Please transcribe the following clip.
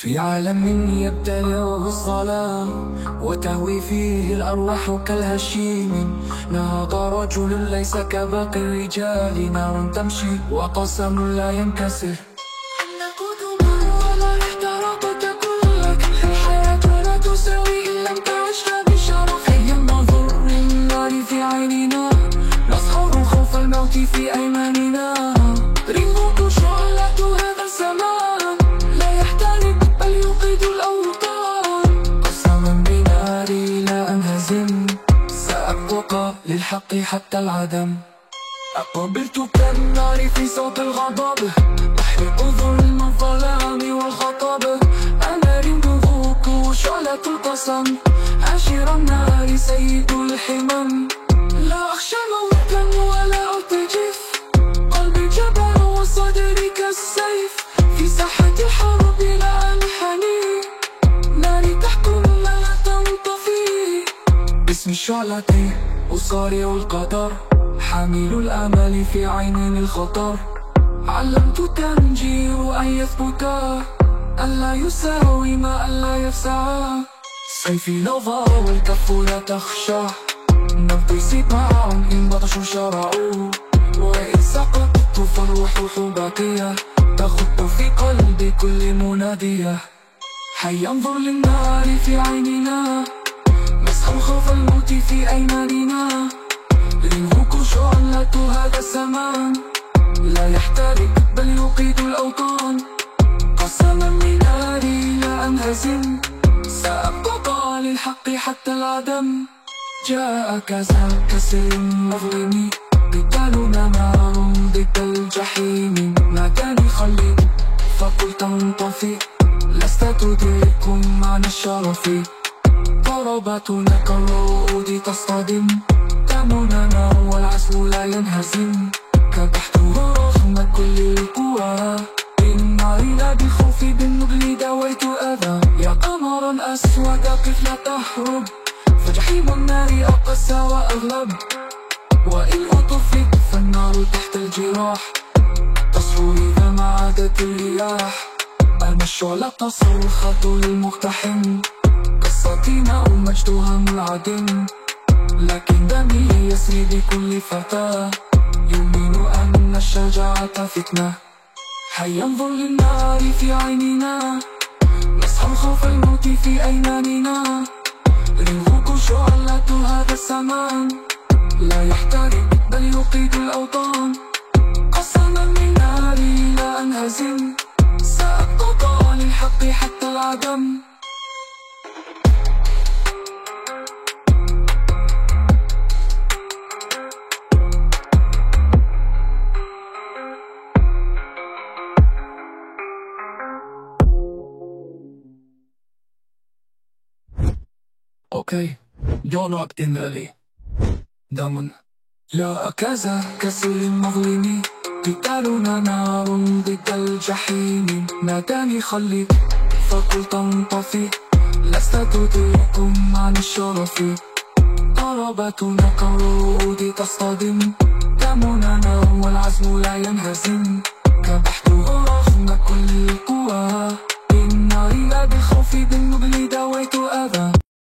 في عالم يبتلعه الظلام وتهوي فيه الأرواح كالهشيم. نهض رجل ليس كباقي الرجال نار تمشي وقسم لا ينكسر. للحق حتى العدم. أقبلت كالنار في صوت الغضب. أحرق ظلم الظلام والخطب. أنا رمضوك شعلة القسم. عاشر النار سيد الحمم. لا أخشى موتا ولا أرتجف قلبي جبل وصدري كالسيف في ساحة الحرب لا أنحني. ناري تحكم لا تنطفي. باسم الشعلة أصارع القدر حامل الأمل في عين الخطر. علمت تنجير أن يثبت ألا يساوي ما ألا يفسع سيفي نظى والكف لا تخشى. نبضي سباع إن بطشوا شرعوا وإن سقطت فالروح باقية تخط في قلبي كل منادية. هيا انظر للنار في عيننا. الموت في أيماننا. لنهوك شعلة هذا الزمان. لا يحترق بل يقيد الأوطان. قسما بناري لا أنهزم. سأبقى للحق حتى العدم. جاء كذا كسر مظلم. قتالنا نار ضد الجحيم. ناداني خلي فقلت انطفي لست تدرك معنى الشرف. ضرباتنا كالرؤود تصطدم دمنا نار والعزم لا ينهزم. كبحته رغم كل القوى بالنار لا بالخوف بالنبل دويت أذى. يا قمرا أسود قف لا تهرب. فجحيم النار أقسى وأغلب. وإن أطفئ فالنار تحت الجراح. تصفو إذا ما عادت الرياح. أنا الشعلة صرخة للمقتحم. قصتنا ومجدها منعدم لكن دمي يسري بكل فتاة. يؤمن أن الشجاعة فتنة. هيا انظر للنار في عيننا نسحب خوف الموت في أيماننا. ريحك شعلة هذا الزمان لا يحترق بل يقيد الأوطان. قسما من ناري لا أنهزم. سأبقى للحق حتى العدم. أوكي you're not in early. دم لا كذا كسر المظلم قتالنا نار ضد الجحيم. ناداني خلي فقلت انطفي. لست تدرك عن الشرف. ضرباتنا كالرؤود تصطدم. دمنا نار والعزم لا ينهزم.